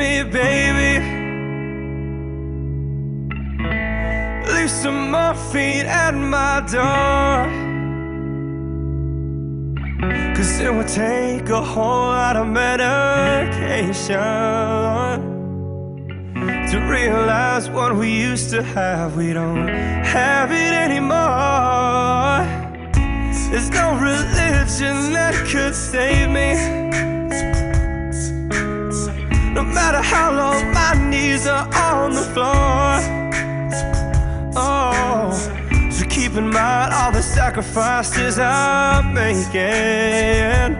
me, baby. Leave some morphine at my door. Cause it would take a whole lot of medication to realize what we used to have. We don't have it anymore. There's no religion that could save me. Matter how long my knees are on the floor. Oh, so keep in mind all the sacrifices I'm making.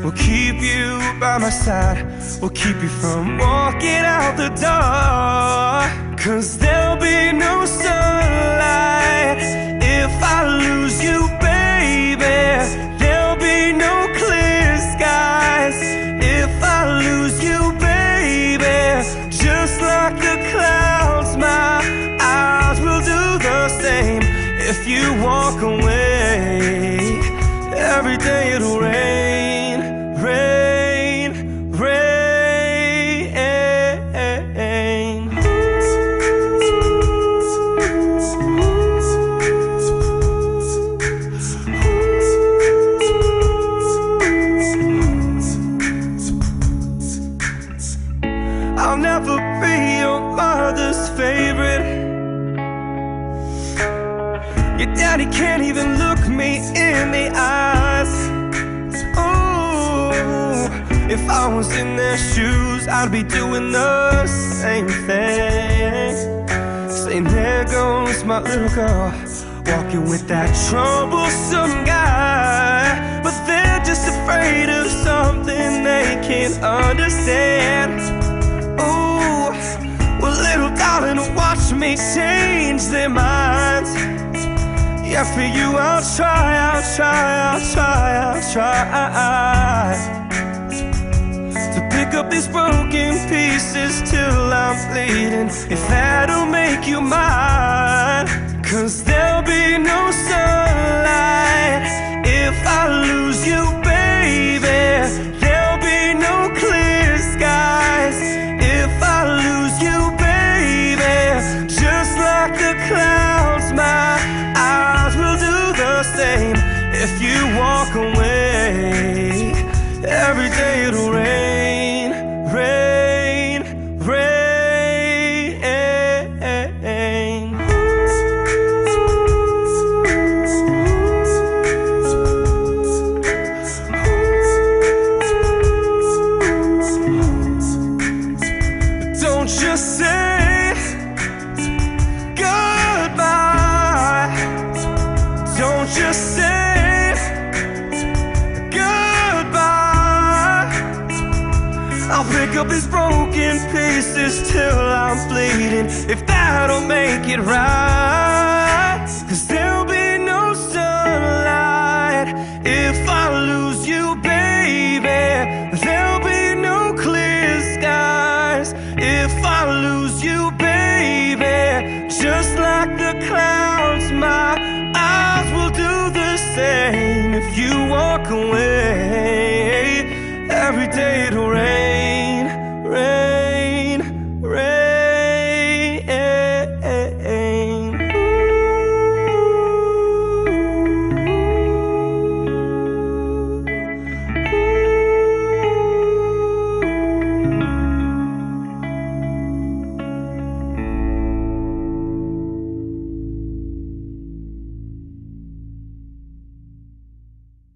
We'll keep you by my side. We'll keep you from walking out the door. Cause there'll be no sunlight walk away, every day it'll rain, Your daddy can't even look me in the eyes. Ooh, if I was in their shoes, I'd be doing the same thing. Saying, there goes my little girl, walking with that troublesome guy. But they're just afraid of something they can't understand. Ooh, well, little darling, watch me change their minds. Yeah, for you, I'll try, I'll try, I'll try, I'll try. To pick up these broken pieces till I'm bleeding. If that'll make you mine, cause there'll be no pick up these broken pieces till I'm bleeding. If that'll make it right, cause there'll be no sunlight if I lose you, baby. There'll be no clear skies if I lose you, baby. Just like the clouds, my eyes will do the same if you walk away. Every day it'll rain.